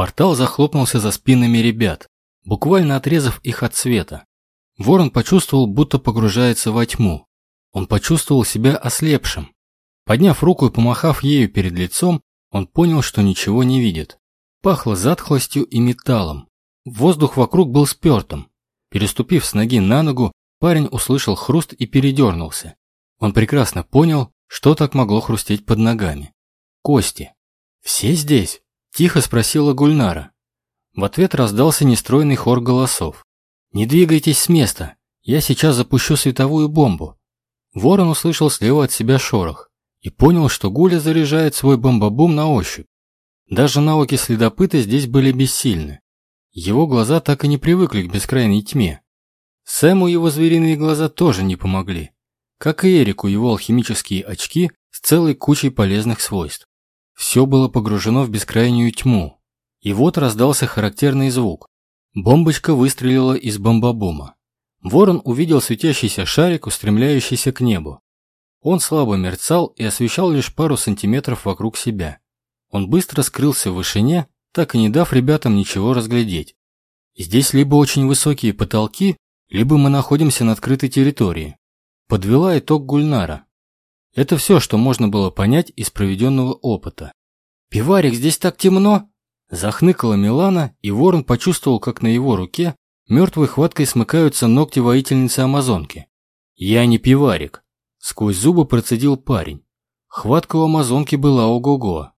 Портал захлопнулся за спинами ребят, буквально отрезав их от света. Ворон почувствовал, будто погружается во тьму. Он почувствовал себя ослепшим. Подняв руку и помахав ею перед лицом, он понял, что ничего не видит. Пахло затхлостью и металлом. Воздух вокруг был спертым. Переступив с ноги на ногу, парень услышал хруст и передернулся. Он прекрасно понял, что так могло хрустеть под ногами. Кости. «Все здесь?» – тихо спросила Гульнара. В ответ раздался нестройный хор голосов. «Не двигайтесь с места, я сейчас запущу световую бомбу». Ворон услышал слева от себя шорох и понял, что Гуля заряжает свой бомбобум на ощупь. Даже навыки следопыта здесь были бессильны. Его глаза так и не привыкли к бескрайней тьме. Сэму его звериные глаза тоже не помогли. Как и Эрику его алхимические очки с целой кучей полезных свойств. Все было погружено в бескрайнюю тьму. И вот раздался характерный звук. Бомбочка выстрелила из бомбобума. Ворон увидел светящийся шарик, устремляющийся к небу. Он слабо мерцал и освещал лишь пару сантиметров вокруг себя. Он быстро скрылся в вышине, так и не дав ребятам ничего разглядеть. Здесь либо очень высокие потолки, либо мы находимся на открытой территории. Подвела итог Гульнара. Это все, что можно было понять из проведенного опыта. «Пиварик, здесь так темно!» Захныкала Милана, и ворон почувствовал, как на его руке мертвой хваткой смыкаются ногти воительницы Амазонки. «Я не пиварик», — сквозь зубы процедил парень. Хватка у Амазонки была ого-го.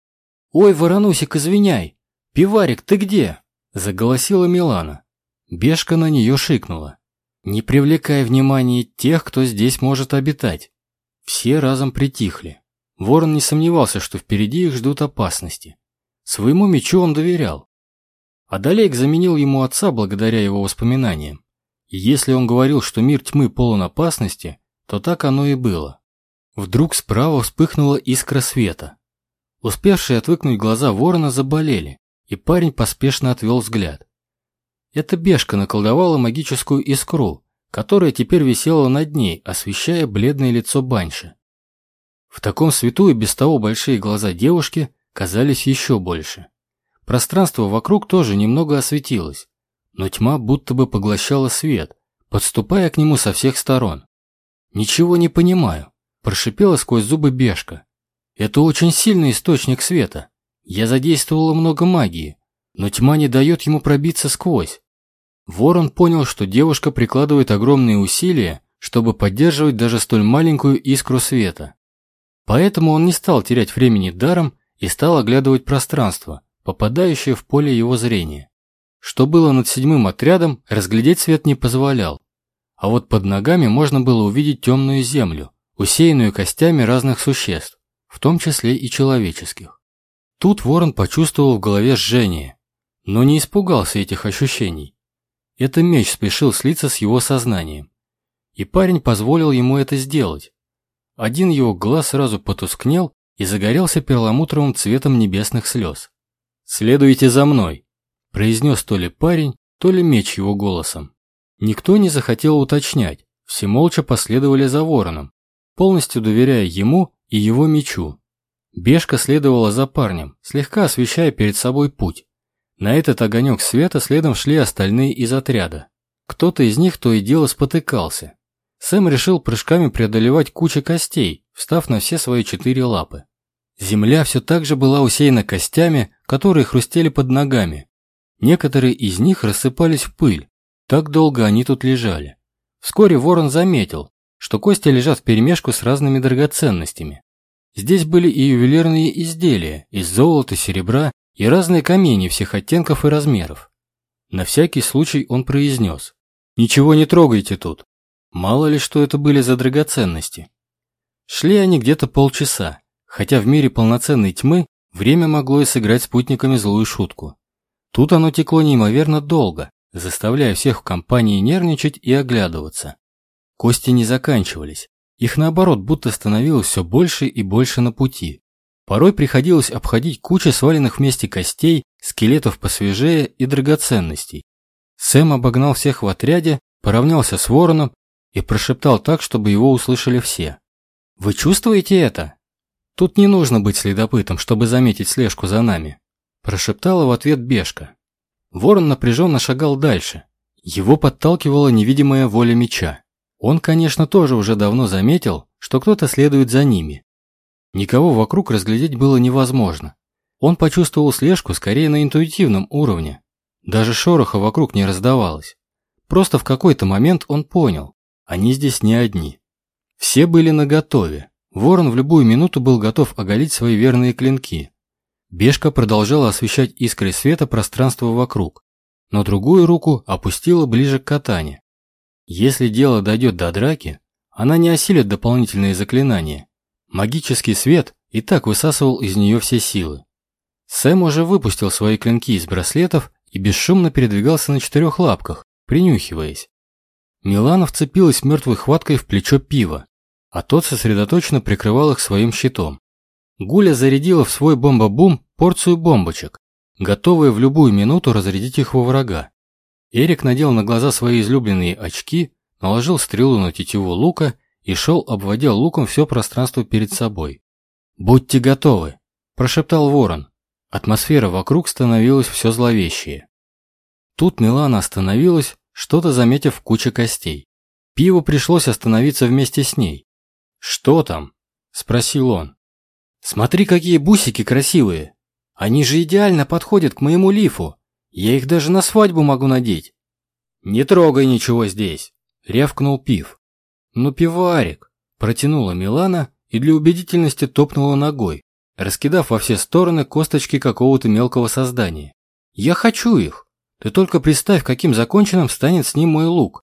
«Ой, Воронусик, извиняй! Пиварик, ты где?» — заголосила Милана. Бешка на нее шикнула. «Не привлекай внимания тех, кто здесь может обитать». Все разом притихли. Ворон не сомневался, что впереди их ждут опасности. Своему мечу он доверял. Адалейк заменил ему отца благодаря его воспоминаниям. И если он говорил, что мир тьмы полон опасности, то так оно и было. Вдруг справа вспыхнула искра света. Успевшие отвыкнуть глаза ворона заболели, и парень поспешно отвел взгляд. Эта бешка наколдовала магическую искру, которая теперь висела над ней, освещая бледное лицо Банши. В таком свету и без того большие глаза девушки казались еще больше. Пространство вокруг тоже немного осветилось, но тьма будто бы поглощала свет, подступая к нему со всех сторон. «Ничего не понимаю», – прошипела сквозь зубы бешка. Это очень сильный источник света. Я задействовала много магии, но тьма не дает ему пробиться сквозь. Ворон понял, что девушка прикладывает огромные усилия, чтобы поддерживать даже столь маленькую искру света. Поэтому он не стал терять времени даром и стал оглядывать пространство, попадающее в поле его зрения. Что было над седьмым отрядом, разглядеть свет не позволял. А вот под ногами можно было увидеть темную землю, усеянную костями разных существ в том числе и человеческих. Тут ворон почувствовал в голове жжение, но не испугался этих ощущений. Это меч спешил слиться с его сознанием, и парень позволил ему это сделать. Один его глаз сразу потускнел и загорелся перламутровым цветом небесных слез. «Следуйте за мной», – произнес то ли парень, то ли меч его голосом. Никто не захотел уточнять, все молча последовали за вороном, полностью доверяя ему и его мечу. Бешка следовала за парнем, слегка освещая перед собой путь. На этот огонек света следом шли остальные из отряда. Кто-то из них то и дело спотыкался. Сэм решил прыжками преодолевать кучу костей, встав на все свои четыре лапы. Земля все так же была усеяна костями, которые хрустели под ногами. Некоторые из них рассыпались в пыль. Так долго они тут лежали. Вскоре ворон заметил, что кости лежат вперемешку с разными драгоценностями. Здесь были и ювелирные изделия из золота, серебра и разные камни всех оттенков и размеров. На всякий случай он произнес «Ничего не трогайте тут». Мало ли, что это были за драгоценности. Шли они где-то полчаса, хотя в мире полноценной тьмы время могло и сыграть спутниками злую шутку. Тут оно текло неимоверно долго, заставляя всех в компании нервничать и оглядываться. Кости не заканчивались. Их наоборот будто становилось все больше и больше на пути. Порой приходилось обходить кучу сваленных вместе костей, скелетов посвежее и драгоценностей. Сэм обогнал всех в отряде, поравнялся с вороном и прошептал так, чтобы его услышали все. «Вы чувствуете это? Тут не нужно быть следопытом, чтобы заметить слежку за нами». Прошептала в ответ Бешка. Ворон напряженно шагал дальше. Его подталкивала невидимая воля меча. Он, конечно, тоже уже давно заметил, что кто-то следует за ними. Никого вокруг разглядеть было невозможно. Он почувствовал слежку скорее на интуитивном уровне. Даже шороха вокруг не раздавалось. Просто в какой-то момент он понял, они здесь не одни. Все были наготове. Ворон в любую минуту был готов оголить свои верные клинки. Бешка продолжала освещать искрой света пространство вокруг, но другую руку опустила ближе к катане. Если дело дойдет до драки, она не осилит дополнительные заклинания. Магический свет и так высасывал из нее все силы. Сэм уже выпустил свои клинки из браслетов и бесшумно передвигался на четырех лапках, принюхиваясь. Милана вцепилась мертвой хваткой в плечо пива, а тот сосредоточенно прикрывал их своим щитом. Гуля зарядила в свой бомба-бум порцию бомбочек, готовые в любую минуту разрядить их во врага. Эрик надел на глаза свои излюбленные очки, наложил стрелу на тетиву лука и шел, обводя луком все пространство перед собой. «Будьте готовы!» – прошептал ворон. Атмосфера вокруг становилась все зловещее. Тут Милана остановилась, что-то заметив в куче костей. Пиву пришлось остановиться вместе с ней. «Что там?» – спросил он. «Смотри, какие бусики красивые! Они же идеально подходят к моему лифу. Я их даже на свадьбу могу надеть». «Не трогай ничего здесь!» – рявкнул Пив. «Ну, пиварик!» – протянула Милана и для убедительности топнула ногой, раскидав во все стороны косточки какого-то мелкого создания. «Я хочу их! Ты только представь, каким законченным станет с ним мой лук!»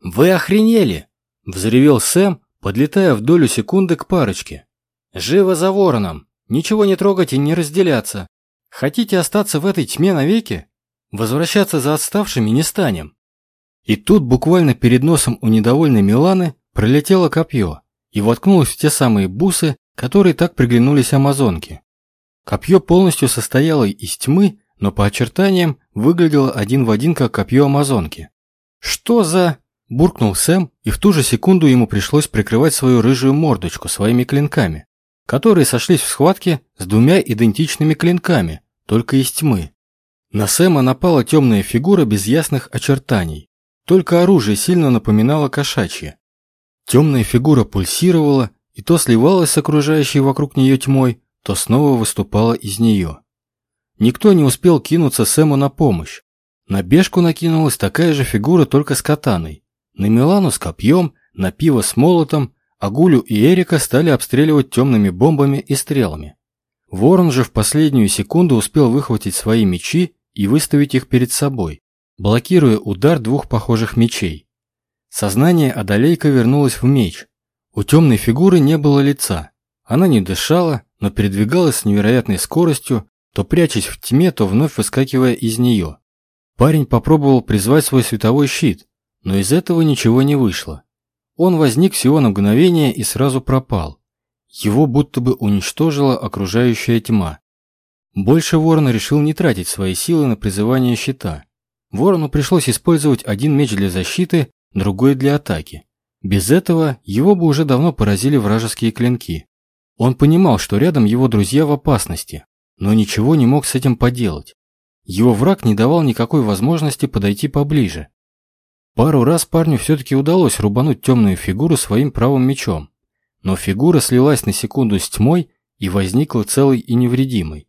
«Вы охренели!» – взревел Сэм, подлетая в долю секунды к парочке. «Живо за вороном! Ничего не трогать и не разделяться! Хотите остаться в этой тьме навеки? Возвращаться за отставшими не станем!» И тут буквально перед носом у недовольной Миланы пролетело копье и воткнулось в те самые бусы, которые так приглянулись амазонке. Копье полностью состояло из тьмы, но по очертаниям выглядело один в один как копье амазонки. «Что за...» – буркнул Сэм, и в ту же секунду ему пришлось прикрывать свою рыжую мордочку своими клинками, которые сошлись в схватке с двумя идентичными клинками, только из тьмы. На Сэма напала темная фигура без ясных очертаний. Только оружие сильно напоминало кошачье. Темная фигура пульсировала и то сливалась с окружающей вокруг нее тьмой, то снова выступала из нее. Никто не успел кинуться Сэму на помощь. На бешку накинулась такая же фигура, только с катаной. На Милану с копьем, на пиво с молотом, а Гулю и Эрика стали обстреливать темными бомбами и стрелами. Ворон же в последнюю секунду успел выхватить свои мечи и выставить их перед собой, блокируя удар двух похожих мечей. Сознание Адалейка вернулось в меч, у темной фигуры не было лица. Она не дышала, но передвигалась с невероятной скоростью, то прячась в тьме, то вновь выскакивая из нее. Парень попробовал призвать свой световой щит, но из этого ничего не вышло. Он возник всего на мгновение и сразу пропал. Его будто бы уничтожила окружающая тьма. Больше Ворон решил не тратить свои силы на призывание щита. Ворону пришлось использовать один меч для защиты, другой для атаки. Без этого его бы уже давно поразили вражеские клинки. Он понимал, что рядом его друзья в опасности, но ничего не мог с этим поделать. Его враг не давал никакой возможности подойти поближе. Пару раз парню все-таки удалось рубануть темную фигуру своим правым мечом, но фигура слилась на секунду с тьмой и возникла целой и невредимой.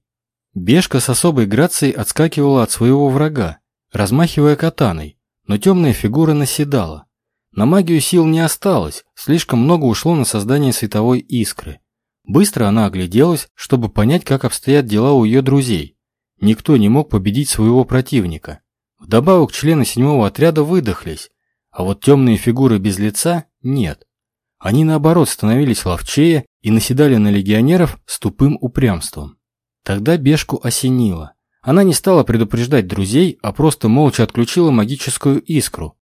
Бешка с особой грацией отскакивала от своего врага, размахивая катаной, но темная фигура наседала. На магию сил не осталось, слишком много ушло на создание световой искры. Быстро она огляделась, чтобы понять, как обстоят дела у ее друзей. Никто не мог победить своего противника. Вдобавок члены седьмого отряда выдохлись, а вот темные фигуры без лица нет. Они наоборот становились ловчее и наседали на легионеров с тупым упрямством. Тогда Бешку осенило. Она не стала предупреждать друзей, а просто молча отключила магическую искру,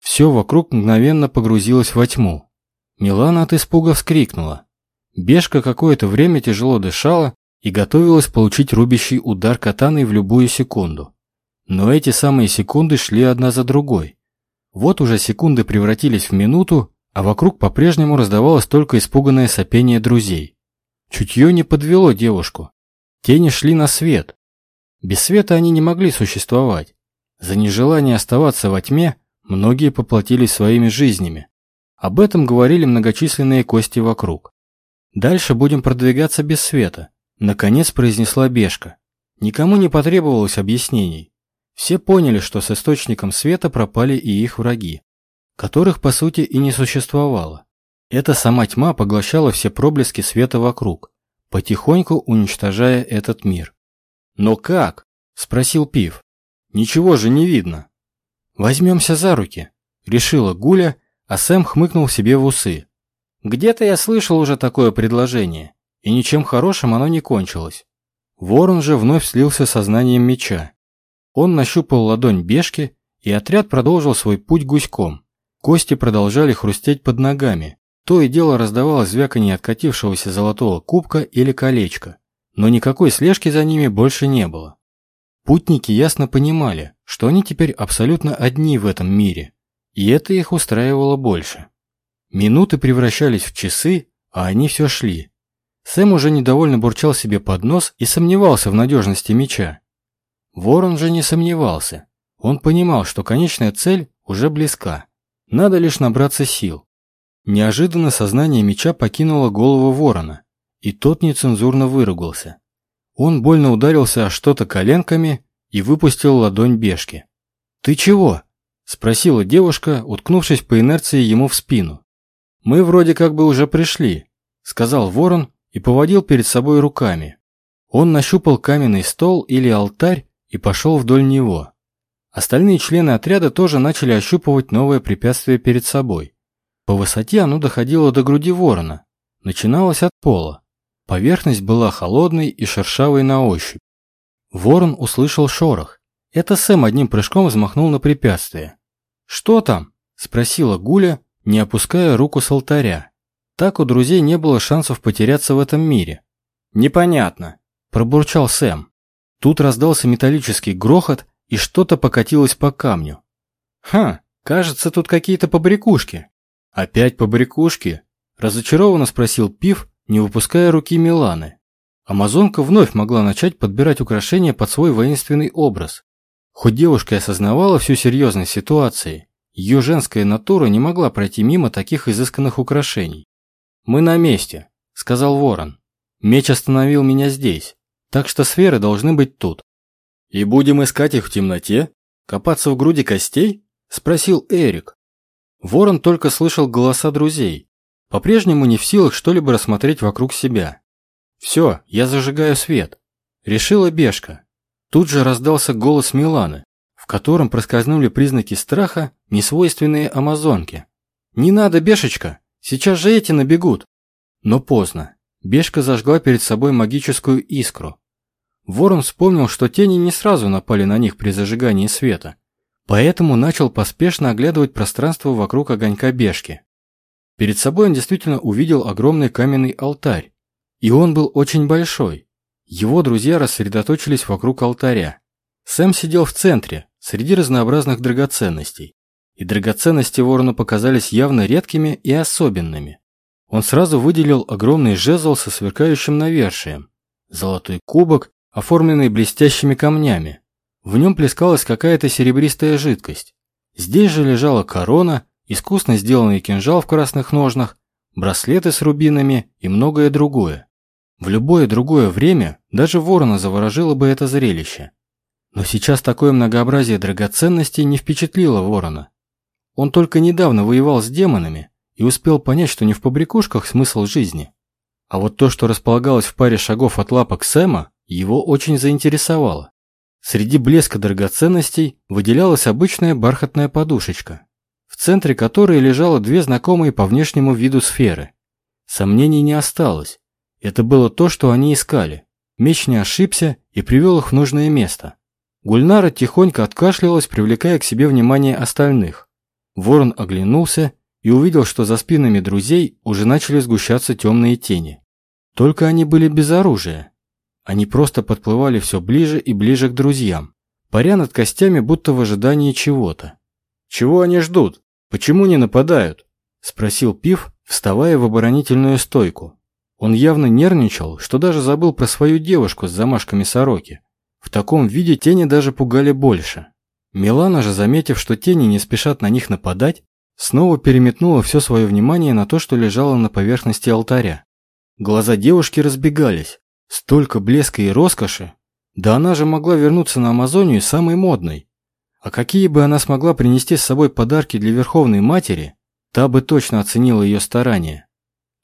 все вокруг мгновенно погрузилось во тьму. Милана от испуга вскрикнула. Бешка какое-то время тяжело дышала и готовилась получить рубящий удар катаной в любую секунду. Но эти самые секунды шли одна за другой. Вот уже секунды превратились в минуту, а вокруг по-прежнему раздавалось только испуганное сопение друзей. Чутье не подвело девушку. Тени шли на свет. Без света они не могли существовать. За нежелание оставаться во тьме многие поплатились своими жизнями. Об этом говорили многочисленные кости вокруг. «Дальше будем продвигаться без света», – наконец произнесла Бешка. Никому не потребовалось объяснений. Все поняли, что с источником света пропали и их враги, которых по сути и не существовало. Эта сама тьма поглощала все проблески света вокруг, потихоньку уничтожая этот мир. «Но как?» – спросил Пив. «Ничего же не видно». «Возьмемся за руки», – решила Гуля, а Сэм хмыкнул себе в усы. «Где-то я слышал уже такое предложение, и ничем хорошим оно не кончилось». Ворон же вновь слился сознанием меча. Он нащупал ладонь бешки, и отряд продолжил свой путь гуськом. Кости продолжали хрустеть под ногами. То и дело раздавалось звяканье откатившегося золотого кубка или колечка. Но никакой слежки за ними больше не было. Путники ясно понимали, что они теперь абсолютно одни в этом мире, и это их устраивало больше. Минуты превращались в часы, а они все шли. Сэм уже недовольно бурчал себе под нос и сомневался в надежности меча. Ворон же не сомневался. Он понимал, что конечная цель уже близка. Надо лишь набраться сил. Неожиданно сознание меча покинуло голову ворона, и тот нецензурно выругался. Он больно ударился о что-то коленками и выпустил ладонь бешки. «Ты чего?» – спросила девушка, уткнувшись по инерции ему в спину. «Мы вроде как бы уже пришли», – сказал ворон и поводил перед собой руками. Он нащупал каменный стол или алтарь и пошел вдоль него. Остальные члены отряда тоже начали ощупывать новое препятствие перед собой. По высоте оно доходило до груди ворона, начиналось от пола. Поверхность была холодной и шершавой на ощупь. Ворон услышал шорох. Это Сэм одним прыжком взмахнул на препятствие. «Что там?» – спросила Гуля, не опуская руку с алтаря. Так у друзей не было шансов потеряться в этом мире. «Непонятно», – пробурчал Сэм. Тут раздался металлический грохот, и что-то покатилось по камню. «Ха, кажется, тут какие-то побрякушки». «Опять побрякушки?» – разочарованно спросил Пив, не выпуская руки Миланы. Амазонка вновь могла начать подбирать украшения под свой воинственный образ. Хоть девушка и осознавала всю серьезность ситуации, ее женская натура не могла пройти мимо таких изысканных украшений. «Мы на месте», – сказал Ворон. «Меч остановил меня здесь, так что сферы должны быть тут». «И будем искать их в темноте? Копаться в груди костей?» – спросил Эрик. Ворон только слышал голоса друзей, по-прежнему не в силах что-либо рассмотреть вокруг себя. «Все, я зажигаю свет», – решила Бешка. Тут же раздался голос Миланы, в котором проскользнули признаки страха, несвойственные амазонке. «Не надо, Бешечка, сейчас же эти набегут». Но поздно. Бешка зажгла перед собой магическую искру, Ворон вспомнил, что тени не сразу напали на них при зажигании света, поэтому начал поспешно оглядывать пространство вокруг огонька бешки. Перед собой он действительно увидел огромный каменный алтарь, и он был очень большой. Его друзья рассредоточились вокруг алтаря. Сэм сидел в центре, среди разнообразных драгоценностей, и драгоценности ворону показались явно редкими и особенными. Он сразу выделил огромный жезл со сверкающим навершием, золотой кубок оформленный блестящими камнями. В нем плескалась какая-то серебристая жидкость. Здесь же лежала корона, искусно сделанный кинжал в красных ножнах, браслеты с рубинами и многое другое. В любое другое время даже ворона заворожило бы это зрелище. Но сейчас такое многообразие драгоценностей не впечатлило ворона. Он только недавно воевал с демонами и успел понять, что не в побрякушках смысл жизни. А вот то, что располагалось в паре шагов от лапок Сэма, его очень заинтересовало. Среди блеска драгоценностей выделялась обычная бархатная подушечка, в центре которой лежало две знакомые по внешнему виду сферы. Сомнений не осталось. Это было то, что они искали. Меч не ошибся и привел их в нужное место. Гульнара тихонько откашлялась, привлекая к себе внимание остальных. Ворон оглянулся и увидел, что за спинами друзей уже начали сгущаться темные тени. Только они были без оружия. Они просто подплывали все ближе и ближе к друзьям, паря над костями, будто в ожидании чего-то. «Чего они ждут? Почему не нападают?» – спросил Пив, вставая в оборонительную стойку. Он явно нервничал, что даже забыл про свою девушку с замашками сороки. В таком виде тени даже пугали больше. Милана же, заметив, что тени не спешат на них нападать, снова переметнула все свое внимание на то, что лежало на поверхности алтаря. Глаза девушки разбегались. Столько блеска и роскоши. Да она же могла вернуться на Амазонию самой модной. А какие бы она смогла принести с собой подарки для Верховной Матери, та бы точно оценила ее старания.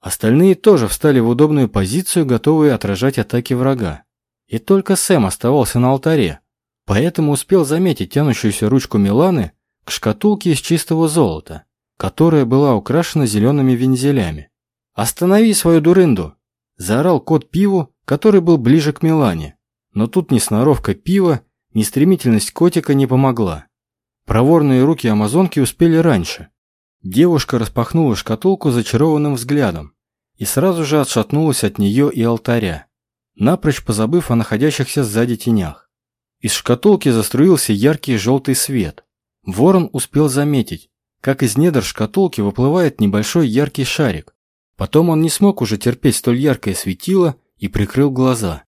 Остальные тоже встали в удобную позицию, готовые отражать атаки врага. И только Сэм оставался на алтаре, поэтому успел заметить тянущуюся ручку Миланы к шкатулке из чистого золота, которая была украшена зелеными вензелями. «Останови свою дурынду!» – заорал кот пиву, который был ближе к Милане. Но тут ни сноровка пива, ни стремительность котика не помогла. Проворные руки амазонки успели раньше. Девушка распахнула шкатулку зачарованным взглядом и сразу же отшатнулась от нее и алтаря, напрочь позабыв о находящихся сзади тенях. Из шкатулки заструился яркий желтый свет. Ворон успел заметить, как из недр шкатулки выплывает небольшой яркий шарик. Потом он не смог уже терпеть столь яркое светило и прикрыл глаза.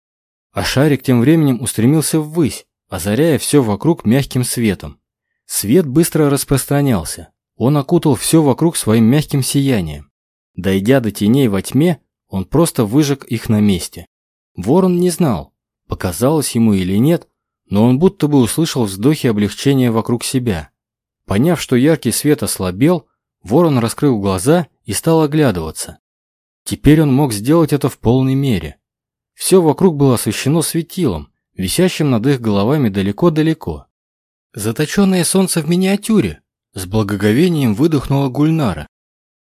А шарик тем временем устремился ввысь, озаряя все вокруг мягким светом. Свет быстро распространялся. Он окутал все вокруг своим мягким сиянием. Дойдя до теней во тьме, он просто выжег их на месте. Ворон не знал, показалось ему или нет, но он будто бы услышал вздохи облегчения вокруг себя. Поняв, что яркий свет ослабел, ворон раскрыл глаза и стал оглядываться. Теперь он мог сделать это в полной мере. Все вокруг было освещено светилом, висящим над их головами далеко-далеко. «Заточенное солнце в миниатюре!» С благоговением выдохнула Гульнара.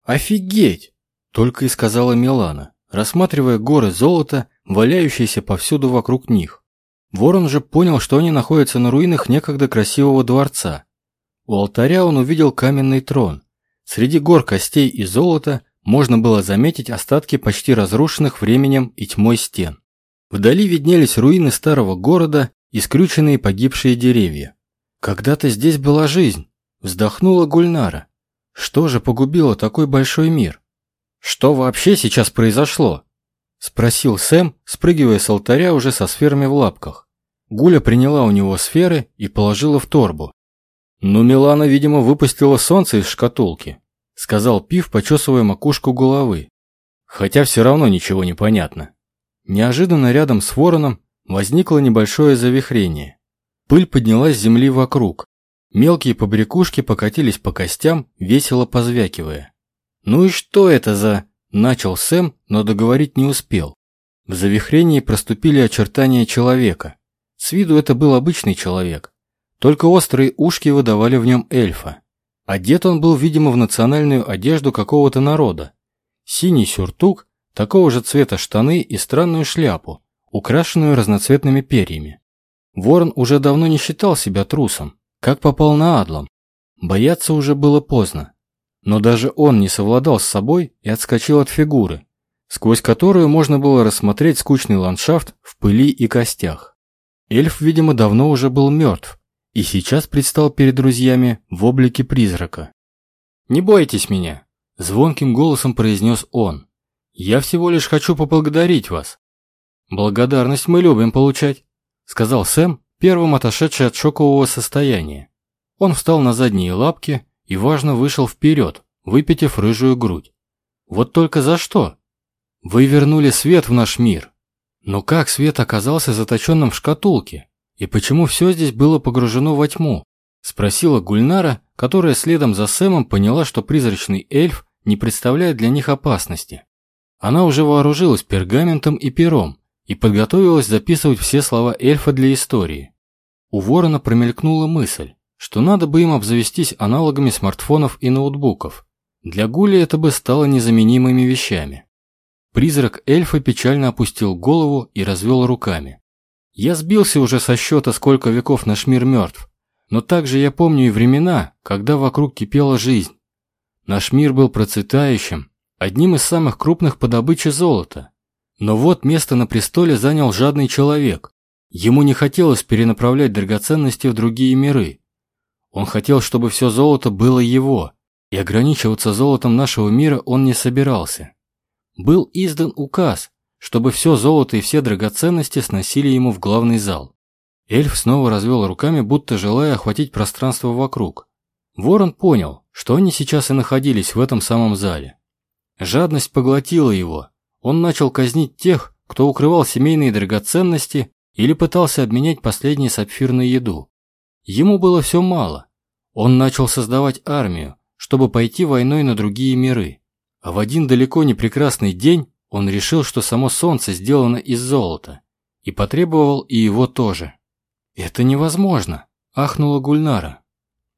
«Офигеть!» Только и сказала Милана, рассматривая горы золота валяющиеся повсюду вокруг них. Ворон же понял, что они находятся на руинах некогда красивого дворца. У алтаря он увидел каменный трон. Среди гор костей и золота можно было заметить остатки почти разрушенных временем и тьмой стен. Вдали виднелись руины старого города и скрюченные погибшие деревья. «Когда-то здесь была жизнь», – вздохнула Гульнара. «Что же погубило такой большой мир?» «Что вообще сейчас произошло?» Спросил Сэм, спрыгивая с алтаря уже со сферами в лапках. Гуля приняла у него сферы и положила в торбу. «Ну, Милана, видимо, выпустила солнце из шкатулки», сказал Пив, почесывая макушку головы. Хотя все равно ничего не понятно. Неожиданно рядом с вороном возникло небольшое завихрение. Пыль поднялась с земли вокруг. Мелкие побрякушки покатились по костям, весело позвякивая. «Ну и что это за...» Начал Сэм, но договорить не успел. В завихрении проступили очертания человека. С виду это был обычный человек. Только острые ушки выдавали в нем эльфа. Одет он был, видимо, в национальную одежду какого-то народа. Синий сюртук, такого же цвета штаны и странную шляпу, украшенную разноцветными перьями. Ворон уже давно не считал себя трусом, как попал на Адлом. Бояться уже было поздно. Но даже он не совладал с собой и отскочил от фигуры, сквозь которую можно было рассмотреть скучный ландшафт в пыли и костях. Эльф, видимо, давно уже был мертв и сейчас предстал перед друзьями в облике призрака. «Не бойтесь меня», – звонким голосом произнес он. «Я всего лишь хочу поблагодарить вас». «Благодарность мы любим получать», – сказал Сэм, первым отошедший от шокового состояния. Он встал на задние лапки и, важно, вышел вперед, выпитив рыжую грудь. Вот только за что? Вы вернули свет в наш мир. Но как свет оказался заточенным в шкатулке? И почему все здесь было погружено во тьму? Спросила Гульнара, которая следом за Сэмом поняла, что призрачный эльф не представляет для них опасности. Она уже вооружилась пергаментом и пером и подготовилась записывать все слова эльфа для истории. У ворона промелькнула мысль, что надо бы им обзавестись аналогами смартфонов и ноутбуков. Для Гули это бы стало незаменимыми вещами. Призрак эльфа печально опустил голову и развел руками. Я сбился уже со счета, сколько веков наш мир мертв. Но также я помню и времена, когда вокруг кипела жизнь. Наш мир был процветающим, одним из самых крупных по добыче золота. Но вот место на престоле занял жадный человек. Ему не хотелось перенаправлять драгоценности в другие миры. Он хотел, чтобы все золото было его, и ограничиваться золотом нашего мира он не собирался. Был издан указ, чтобы все золото и все драгоценности сносили ему в главный зал. Эльф снова развел руками, будто желая охватить пространство вокруг. Ворон понял, что они сейчас и находились в этом самом зале. Жадность поглотила его. Он начал казнить тех, кто укрывал семейные драгоценности или пытался обменять последние сапфир на еду. Ему было все мало. Он начал создавать армию, чтобы пойти войной на другие миры. А в один далеко не прекрасный день он решил, что само солнце сделано из золота, и потребовал и его тоже. «Это невозможно!» – ахнула Гульнара.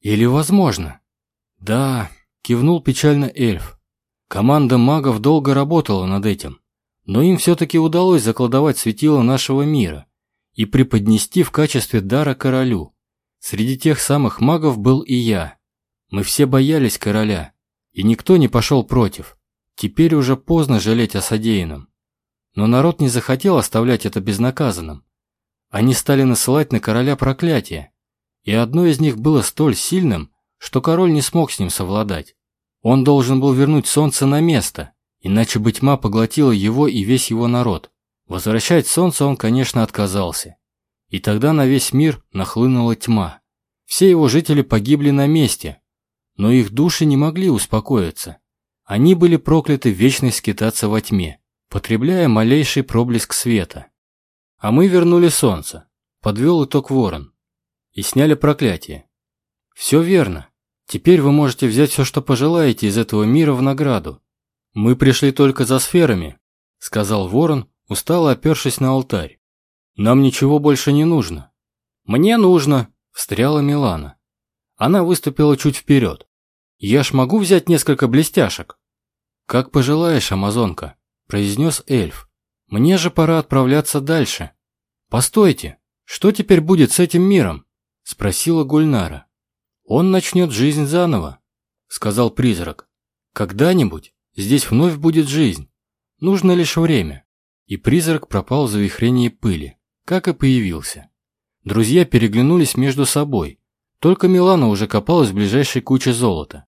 «Или возможно?» «Да», – кивнул печально эльф. «Команда магов долго работала над этим, но им все-таки удалось закладывать светило нашего мира и преподнести в качестве дара королю. Среди тех самых магов был и я. Мы все боялись короля, и никто не пошел против. Теперь уже поздно жалеть о содеянном. Но народ не захотел оставлять это безнаказанным. Они стали насылать на короля проклятия, и одно из них было столь сильным, что король не смог с ним совладать. Он должен был вернуть солнце на место, иначе бы тьма поглотила его и весь его народ. Возвращать солнце он, конечно, отказался. И тогда на весь мир нахлынула тьма. Все его жители погибли на месте, но их души не могли успокоиться. Они были прокляты вечно скитаться во тьме, потребляя малейший проблеск света. А мы вернули солнце, подвел итог ворон, и сняли проклятие. Все верно. Теперь вы можете взять все, что пожелаете из этого мира в награду. Мы пришли только за сферами, сказал ворон, устало опершись на алтарь. Нам ничего больше не нужно. Мне нужно, встряла Милана. Она выступила чуть вперед. «Я ж могу взять несколько блестяшек?» «Как пожелаешь, амазонка», – произнес эльф. «Мне же пора отправляться дальше». «Постойте, что теперь будет с этим миром?» – спросила Гульнара. «Он начнет жизнь заново», – сказал призрак. «Когда-нибудь здесь вновь будет жизнь. Нужно лишь время». И призрак пропал в завихрении пыли, как и появился. Друзья переглянулись между собой. Только Милана уже копалась в ближайшей куче золота.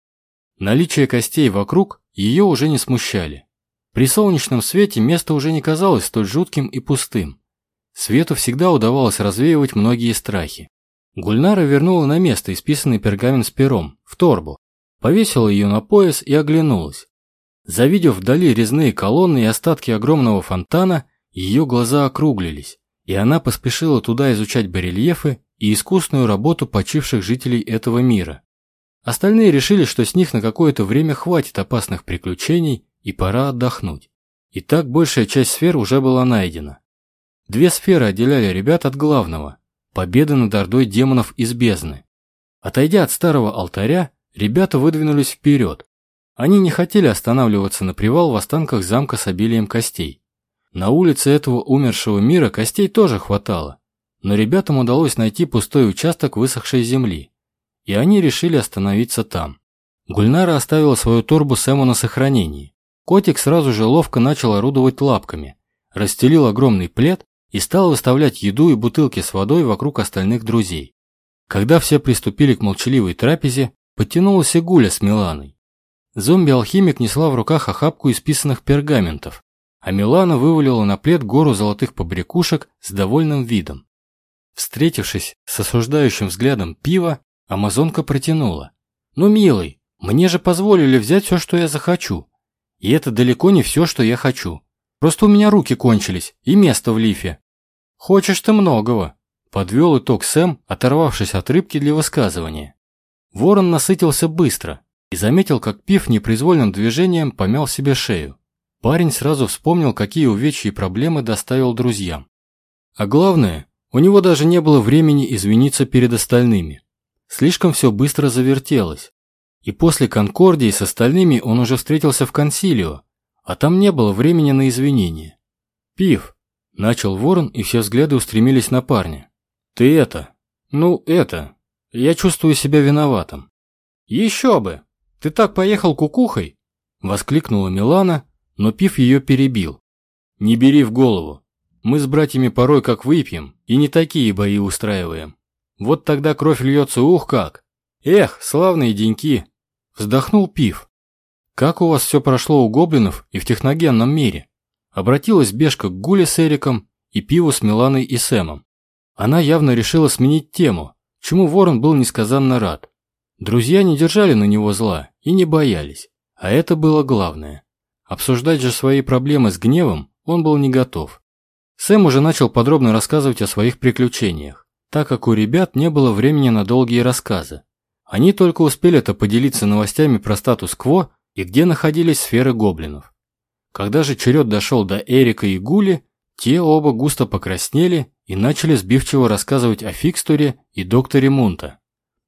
Наличие костей вокруг ее уже не смущали. При солнечном свете место уже не казалось столь жутким и пустым. Свету всегда удавалось развеивать многие страхи. Гульнара вернула на место исписанный пергамент с пером, в торбу, повесила ее на пояс и оглянулась. Завидев вдали резные колонны и остатки огромного фонтана, ее глаза округлились, и она поспешила туда изучать барельефы и искусную работу почивших жителей этого мира. Остальные решили, что с них на какое-то время хватит опасных приключений и пора отдохнуть. И так большая часть сфер уже была найдена. Две сферы отделяли ребят от главного – победы над ордой демонов из бездны. Отойдя от старого алтаря, ребята выдвинулись вперед. Они не хотели останавливаться на привал в останках замка с обилием костей. На улице этого умершего мира костей тоже хватало, но ребятам удалось найти пустой участок высохшей земли и они решили остановиться там. Гульнара оставила свою торбу Сэму на сохранении. Котик сразу же ловко начал орудовать лапками, расстелил огромный плед и стал выставлять еду и бутылки с водой вокруг остальных друзей. Когда все приступили к молчаливой трапезе, подтянулась и Гуля с Миланой. Зомби-алхимик несла в руках охапку исписанных пергаментов, а Милана вывалила на плед гору золотых побрякушек с довольным видом. Встретившись с осуждающим взглядом пива, Амазонка протянула. «Ну, милый, мне же позволили взять все, что я захочу. И это далеко не все, что я хочу. Просто у меня руки кончились и место в лифе». «Хочешь ты многого», – подвел итог Сэм, оторвавшись от рыбки для высказывания. Ворон насытился быстро и заметил, как Пив непроизвольным движением помял себе шею. Парень сразу вспомнил, какие увечья и проблемы доставил друзьям. А главное, у него даже не было времени извиниться перед остальными. Слишком все быстро завертелось. И после Конкордии с остальными он уже встретился в консилио, а там не было времени на извинения. «Пив!» – начал ворон, и все взгляды устремились на парня. «Ты это... Ну, это... Я чувствую себя виноватым». «Еще бы! Ты так поехал кукухой!» – воскликнула Милана, но Пив ее перебил. «Не бери в голову. Мы с братьями порой как выпьем, и не такие бои устраиваем. Вот тогда кровь льется ух как. Эх, славные деньки. Вздохнул Пив. Как у вас все прошло у гоблинов и в техногенном мире? Обратилась Бешка к Гуле с Эриком и Пиву с Миланой и Сэмом. Она явно решила сменить тему, чему Ворон был несказанно рад. Друзья не держали на него зла и не боялись, а это было главное. Обсуждать же свои проблемы с гневом он был не готов. Сэм уже начал подробно рассказывать о своих приключениях, так как у ребят не было времени на долгие рассказы. Они только успели-то поделиться новостями про статус-кво и где находились сферы гоблинов. Когда же черед дошел до Эрика и Гули, те оба густо покраснели и начали сбивчиво рассказывать о Фикстуре и докторе Мунта.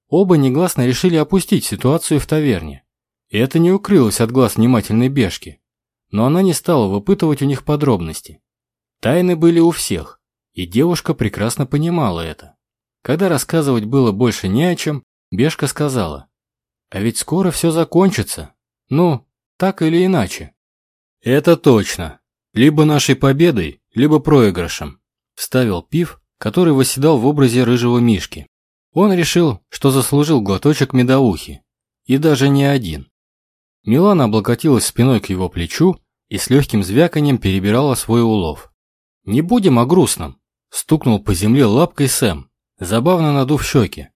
Оба негласно решили опустить ситуацию в таверне. И это не укрылось от глаз внимательной бешки. Но она не стала выпытывать у них подробности. Тайны были у всех, и девушка прекрасно понимала это. Когда рассказывать было больше не о чем, Бешка сказала, «А ведь скоро все закончится. Ну, так или иначе». «Это точно. Либо нашей победой, либо проигрышем», вставил Пив, который восседал в образе рыжего мишки. Он решил, что заслужил глоточек медоухи. И даже не один. Милана облокотилась спиной к его плечу и с легким звяканием перебирала свой улов. «Не будем о грустном», – стукнул по земле лапкой Сэм, забавно надув щеки.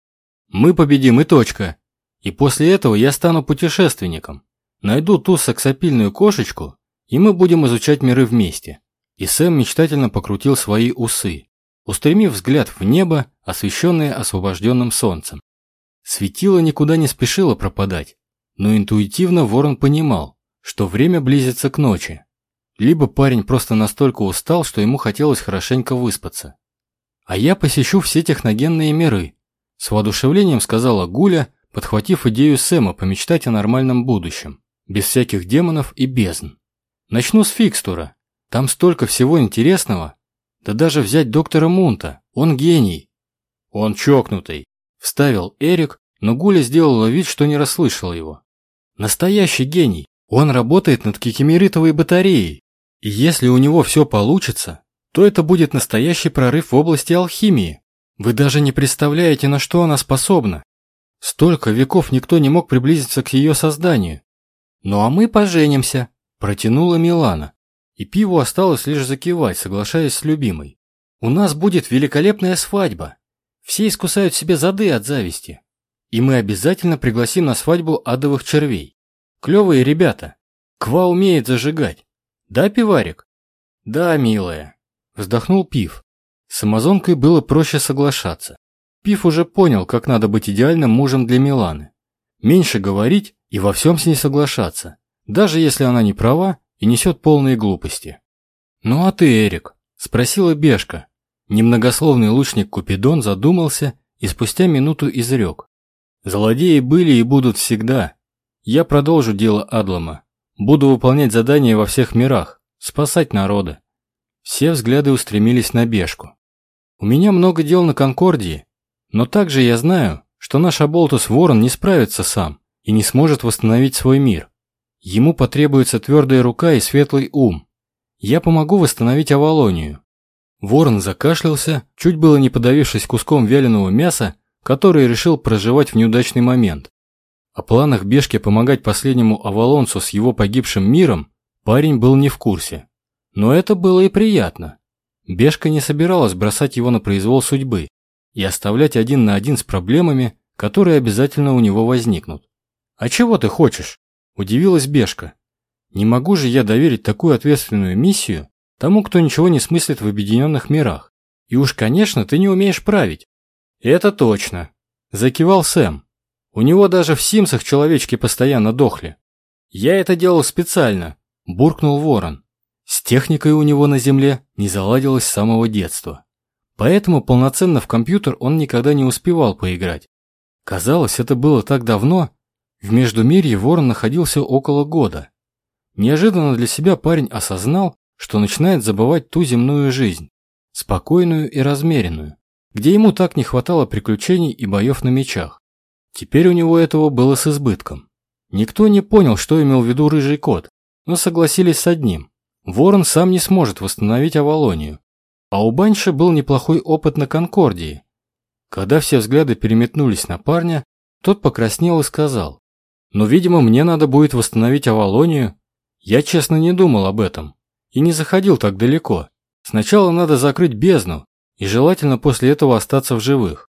«Мы победим и точка. И после этого я стану путешественником. Найду ту саксопильную кошечку, и мы будем изучать миры вместе». И Сэм мечтательно покрутил свои усы, устремив взгляд в небо, освещенное освобожденным солнцем. Светило никуда не спешило пропадать, но интуитивно Ворон понимал, что время близится к ночи. Либо парень просто настолько устал, что ему хотелось хорошенько выспаться. «А я посещу все техногенные миры», – с воодушевлением сказала Гуля, подхватив идею Сэма помечтать о нормальном будущем, без всяких демонов и бездн. «Начну с Фикстура. Там столько всего интересного. Да даже взять доктора Мунта, он гений». «Он чокнутый», – вставил Эрик, но Гуля сделала вид, что не расслышала его. «Настоящий гений. Он работает над кикимеритовой батареей. И если у него все получится, то это будет настоящий прорыв в области алхимии. Вы даже не представляете, на что она способна. Столько веков никто не мог приблизиться к ее созданию. Ну а мы поженимся, протянула Милана. И пиву осталось лишь закивать, соглашаясь с любимой. У нас будет великолепная свадьба. Все искусают себе зады от зависти. И мы обязательно пригласим на свадьбу адовых червей. Клевые ребята. Ква умеет зажигать. Да, пиварик? Да, милая. Вздохнул Пив. С амазонкой было проще соглашаться. Пив уже понял, как надо быть идеальным мужем для Миланы. Меньше говорить и во всем с ней соглашаться, даже если она не права и несет полные глупости. «Ну а ты, Эрик?» – спросила Бешка. Немногословный лучник Купидон задумался и спустя минуту изрек. «Злодеи были и будут всегда. Я продолжу дело Адлама. Буду выполнять задания во всех мирах, спасать народы. Все взгляды устремились на Бешку. У меня много дел на Конкордии, но также я знаю, что наш Аболтус Ворон не справится сам и не сможет восстановить свой мир. Ему потребуется твердая рука и светлый ум. Я помогу восстановить Авалонию. Ворон закашлялся, чуть было не подавившись куском вяленого мяса, который решил проживать в неудачный момент. О планах Бешки помогать последнему Авалонсу с его погибшим миром парень был не в курсе. Но это было и приятно. Бешка не собиралась бросать его на произвол судьбы и оставлять один на один с проблемами, которые обязательно у него возникнут. «А чего ты хочешь?» – удивилась Бешка. «Не могу же я доверить такую ответственную миссию тому, кто ничего не смыслит в объединенных мирах. И уж, конечно, ты не умеешь править». «Это точно», – закивал Сэм. У него даже в Симсах человечки постоянно дохли. Я это делал специально, буркнул Ворон. С техникой у него на земле не заладилось с самого детства. Поэтому полноценно в компьютер он никогда не успевал поиграть. Казалось, это было так давно. В Междумирье Ворон находился около года. Неожиданно для себя парень осознал, что начинает забывать ту земную жизнь, спокойную и размеренную, где ему так не хватало приключений и боев на мечах. Теперь у него этого было с избытком. Никто не понял, что имел в виду рыжий кот, но согласились с одним. Ворон сам не сможет восстановить Авалонию. А у Банши был неплохой опыт на Конкордии. Когда все взгляды переметнулись на парня, тот покраснел и сказал, «Но, видимо, мне надо будет восстановить Авалонию. Я честно не думал об этом и не заходил так далеко. Сначала надо закрыть бездну, и желательно после этого остаться в живых.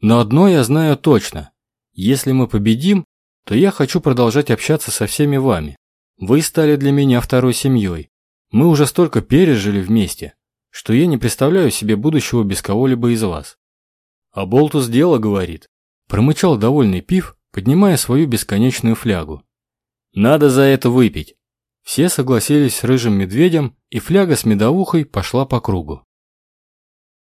Но одно я знаю точно. Если мы победим, то я хочу продолжать общаться со всеми вами. Вы стали для меня второй семьей. Мы уже столько пережили вместе, что я не представляю себе будущего без кого-либо из вас. А Болтус дело говорит. Промычал довольный пив, поднимая свою бесконечную флягу. Надо за это выпить. Все согласились с рыжим медведем, и фляга с медовухой пошла по кругу.